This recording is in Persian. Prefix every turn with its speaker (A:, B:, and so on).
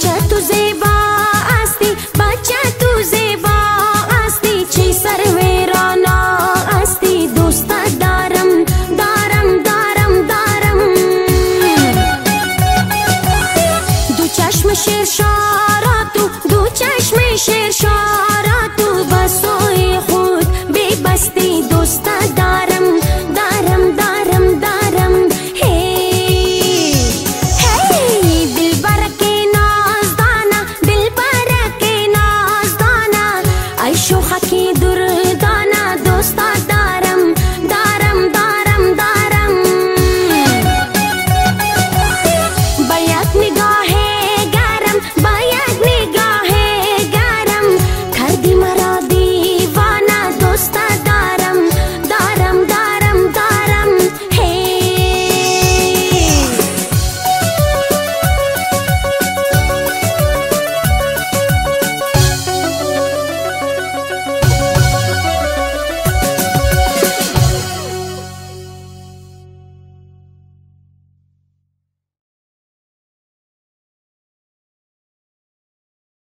A: کی تو زیبا هستی تو زیبا چه سر ویران هستی؟ دارم دارم دارم دو چشم شیر شارا تو